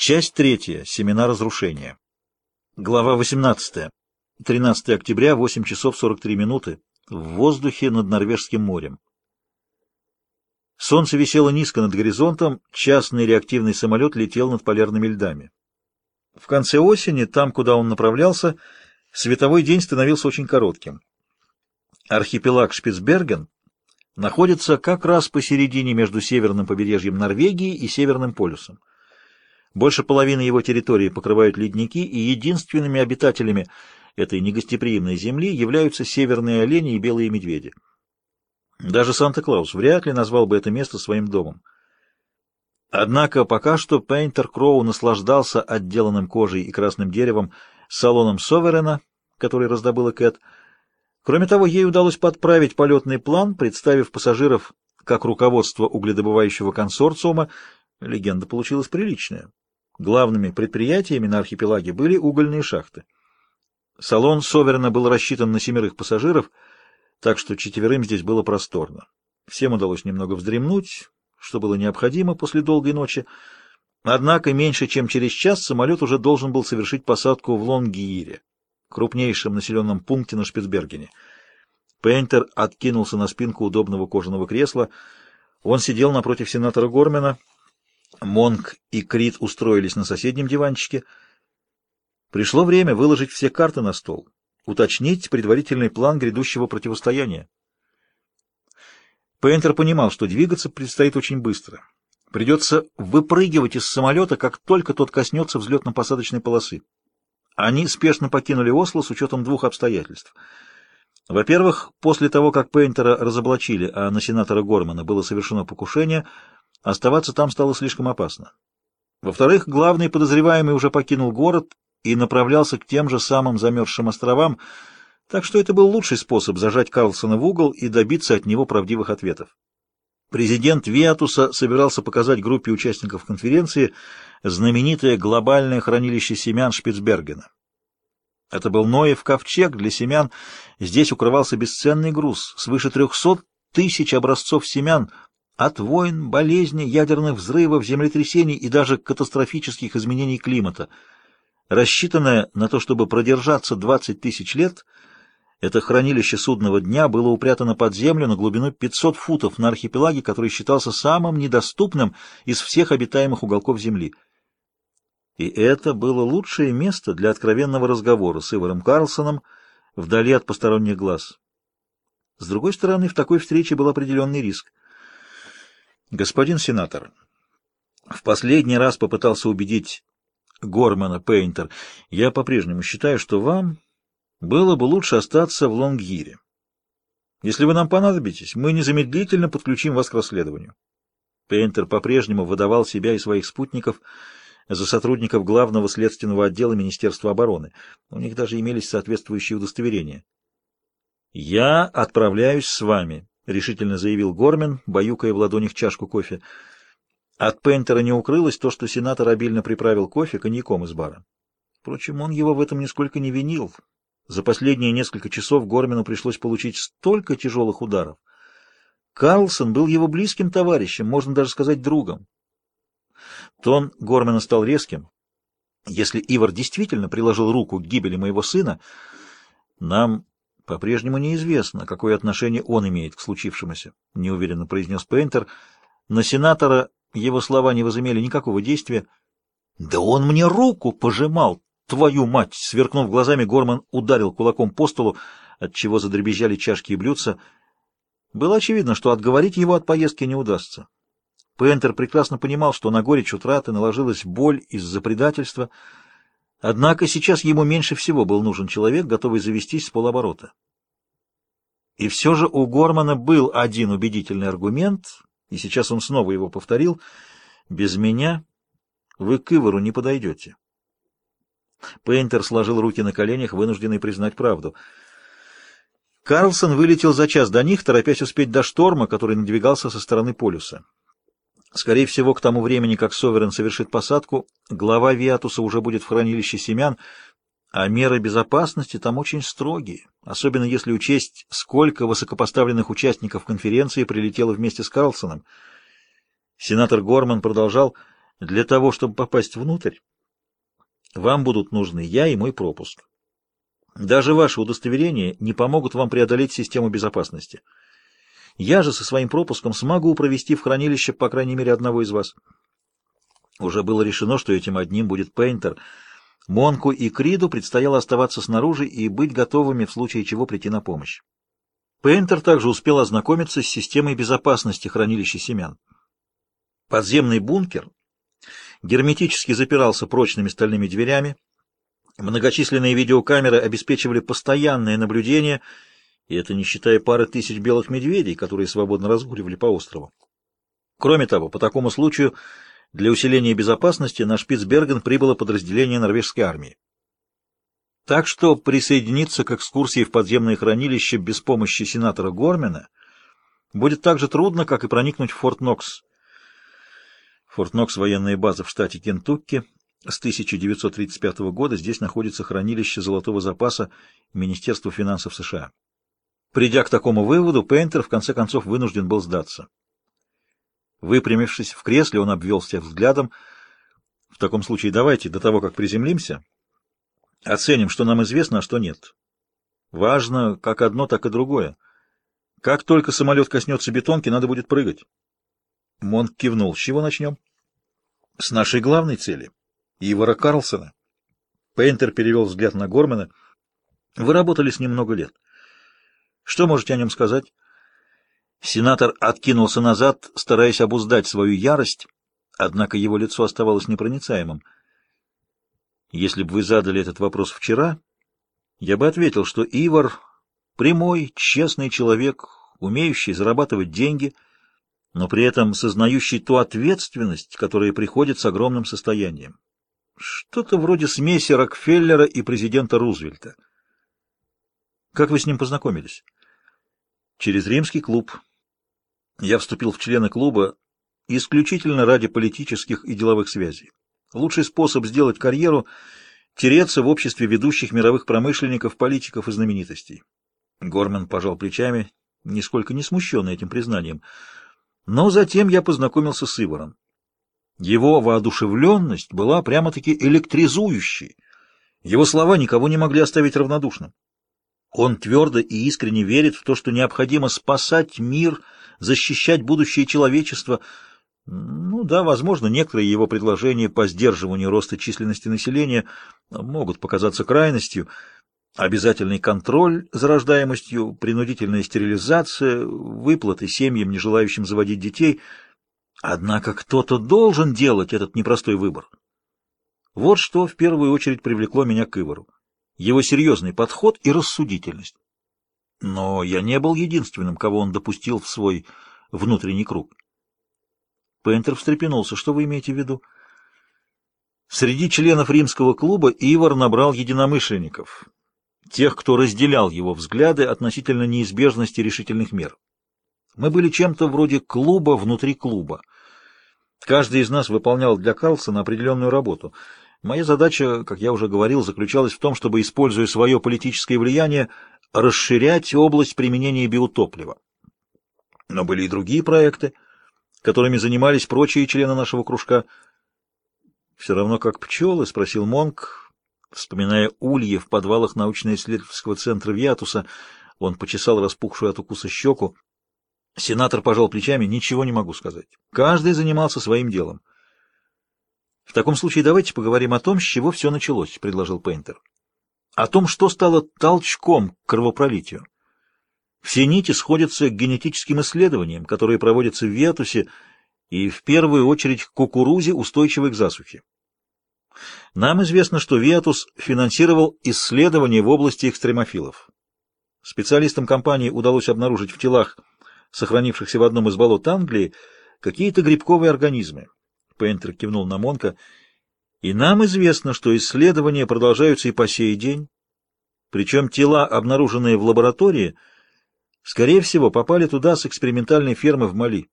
Часть третья. Семена разрушения. Глава 18. 13 октября, 8 часов 43 минуты. В воздухе над Норвежским морем. Солнце висело низко над горизонтом, частный реактивный самолет летел над полярными льдами. В конце осени, там, куда он направлялся, световой день становился очень коротким. Архипелаг Шпицберген находится как раз посередине между северным побережьем Норвегии и Северным полюсом. Больше половины его территории покрывают ледники, и единственными обитателями этой негостеприимной земли являются северные олени и белые медведи. Даже Санта-Клаус вряд ли назвал бы это место своим домом. Однако пока что Пейнтер Кроу наслаждался отделанным кожей и красным деревом салоном Соверена, который раздобыла Кэт. Кроме того, ей удалось подправить полетный план, представив пассажиров как руководство угледобывающего консорциума. Легенда получилась приличная. Главными предприятиями на архипелаге были угольные шахты. Салон Соверена был рассчитан на семерых пассажиров, так что четверым здесь было просторно. Всем удалось немного вздремнуть, что было необходимо после долгой ночи. Однако меньше чем через час самолет уже должен был совершить посадку в Лонгиире, крупнейшем населенном пункте на Шпицбергене. Пейнтер откинулся на спинку удобного кожаного кресла. Он сидел напротив сенатора Гормена, Монг и Крит устроились на соседнем диванчике. Пришло время выложить все карты на стол, уточнить предварительный план грядущего противостояния. Пейнтер понимал, что двигаться предстоит очень быстро. Придется выпрыгивать из самолета, как только тот коснется взлетно-посадочной полосы. Они спешно покинули Осло с учетом двух обстоятельств. Во-первых, после того, как Пейнтера разоблачили, а на сенатора Гормана было совершено покушение – Оставаться там стало слишком опасно. Во-вторых, главный подозреваемый уже покинул город и направлялся к тем же самым замерзшим островам, так что это был лучший способ зажать Карлсона в угол и добиться от него правдивых ответов. Президент Виатуса собирался показать группе участников конференции знаменитое глобальное хранилище семян Шпицбергена. Это был Ноев ковчег для семян. Здесь укрывался бесценный груз, свыше трехсот тысяч образцов семян, от войн, болезней, ядерных взрывов, землетрясений и даже катастрофических изменений климата. Рассчитанное на то, чтобы продержаться 20 тысяч лет, это хранилище судного дня было упрятано под землю на глубину 500 футов на архипелаге, который считался самым недоступным из всех обитаемых уголков Земли. И это было лучшее место для откровенного разговора с Иваром Карлсоном вдали от посторонних глаз. С другой стороны, в такой встрече был определенный риск. Господин сенатор, в последний раз попытался убедить Гормана Пейнтер. Я по-прежнему считаю, что вам было бы лучше остаться в Лонгире. Если вы нам понадобитесь, мы незамедлительно подключим вас к расследованию. Пейнтер по-прежнему выдавал себя и своих спутников за сотрудников главного следственного отдела Министерства обороны. У них даже имелись соответствующие удостоверения. «Я отправляюсь с вами», — решительно заявил Гормен, баюкая в ладонях чашку кофе. От Пейнтера не укрылось то, что сенатор обильно приправил кофе коньяком из бара. Впрочем, он его в этом нисколько не винил. За последние несколько часов Гормену пришлось получить столько тяжелых ударов. Карлсон был его близким товарищем, можно даже сказать другом. Тон Гормена стал резким. Если Ивар действительно приложил руку к гибели моего сына, нам по-прежнему неизвестно, какое отношение он имеет к случившемуся, — неуверенно произнес Пейнтер. На сенатора его слова не возымели никакого действия. — Да он мне руку пожимал, твою мать! — сверкнув глазами, Горман ударил кулаком по столу, отчего задребезжали чашки и блюдца. Было очевидно, что отговорить его от поездки не удастся. Пейнтер прекрасно понимал, что на горечь утраты наложилась боль из-за предательства — Однако сейчас ему меньше всего был нужен человек, готовый завестись с полоборота. И все же у Гормана был один убедительный аргумент, и сейчас он снова его повторил. «Без меня вы к Ивару не подойдете». Пейнтер сложил руки на коленях, вынужденный признать правду. Карлсон вылетел за час до них, торопясь успеть до шторма, который надвигался со стороны полюса. Скорее всего, к тому времени, как Соверен совершит посадку, глава Виатуса уже будет в хранилище семян, а меры безопасности там очень строгие, особенно если учесть, сколько высокопоставленных участников конференции прилетело вместе с Карлсоном. Сенатор Горман продолжал, Для того, чтобы попасть внутрь, вам будут нужны я и мой пропуск. Даже ваши удостоверения не помогут вам преодолеть систему безопасности. Я же со своим пропуском смогу провести в хранилище по крайней мере одного из вас. Уже было решено, что этим одним будет Пейнтер. Монку и Криду предстояло оставаться снаружи и быть готовыми в случае чего прийти на помощь. Пейнтер также успел ознакомиться с системой безопасности хранилища семян. Подземный бункер герметически запирался прочными стальными дверями, многочисленные видеокамеры обеспечивали постоянное наблюдение, и это не считая пары тысяч белых медведей, которые свободно разгуливали по острову. Кроме того, по такому случаю для усиления безопасности на Шпицберген прибыло подразделение норвежской армии. Так что присоединиться к экскурсии в подземное хранилище без помощи сенатора Гормена будет так же трудно, как и проникнуть в Форт Нокс. Форт Нокс — военная база в штате Кентукки. С 1935 года здесь находится хранилище золотого запаса Министерства финансов США. Придя к такому выводу, Пейнтер в конце концов вынужден был сдаться. Выпрямившись в кресле, он обвел всех взглядом. В таком случае давайте, до того, как приземлимся, оценим, что нам известно, а что нет. Важно как одно, так и другое. Как только самолет коснется бетонки, надо будет прыгать. Монк кивнул. С чего начнем? С нашей главной цели. Ивара Карлсона. Пейнтер перевел взгляд на Гормана. Вы работали с ним много лет. Что можете о нем сказать? Сенатор откинулся назад, стараясь обуздать свою ярость, однако его лицо оставалось непроницаемым. Если бы вы задали этот вопрос вчера, я бы ответил, что Ивар — прямой, честный человек, умеющий зарабатывать деньги, но при этом сознающий ту ответственность, которая приходит с огромным состоянием. Что-то вроде смеси Рокфеллера и президента Рузвельта. Как вы с ним познакомились? Через римский клуб. Я вступил в члены клуба исключительно ради политических и деловых связей. Лучший способ сделать карьеру — тереться в обществе ведущих мировых промышленников, политиков и знаменитостей. Гормен пожал плечами, нисколько не смущенный этим признанием. Но затем я познакомился с Иваром. Его воодушевленность была прямо-таки электризующей. Его слова никого не могли оставить равнодушным. Он твердо и искренне верит в то, что необходимо спасать мир — защищать будущее человечества. Ну да, возможно, некоторые его предложения по сдерживанию роста численности населения могут показаться крайностью. Обязательный контроль за рождаемостью, принудительная стерилизация, выплаты семьям, не желающим заводить детей. Однако кто-то должен делать этот непростой выбор. Вот что в первую очередь привлекло меня к Ивару. Его серьезный подход и рассудительность. Но я не был единственным, кого он допустил в свой внутренний круг. Пейнтер встрепенулся. Что вы имеете в виду? Среди членов римского клуба Ивар набрал единомышленников, тех, кто разделял его взгляды относительно неизбежности решительных мер. Мы были чем-то вроде клуба внутри клуба. Каждый из нас выполнял для Карлсона определенную работу. Моя задача, как я уже говорил, заключалась в том, чтобы, используя свое политическое влияние, расширять область применения биотоплива. Но были и другие проекты, которыми занимались прочие члены нашего кружка. «Все равно как пчелы?» — спросил Монк, вспоминая ульи в подвалах научно-исследовательского центра Виатуса. Он почесал распухшую от укуса щеку. Сенатор пожал плечами. «Ничего не могу сказать. Каждый занимался своим делом». «В таком случае давайте поговорим о том, с чего все началось», — предложил Пейнтер о том, что стало толчком к кровопролитию. Все нити сходятся к генетическим исследованиям, которые проводятся в Ветусе и в первую очередь к кукурузе, устойчивой к засухе. Нам известно, что Ветус финансировал исследования в области экстремофилов. Специалистам компании удалось обнаружить в телах, сохранившихся в одном из болот Англии, какие-то грибковые организмы. Пейнтер кивнул на Монка – и нам известно, что исследования продолжаются и по сей день, причем тела, обнаруженные в лаборатории, скорее всего, попали туда с экспериментальной фермы в Мали.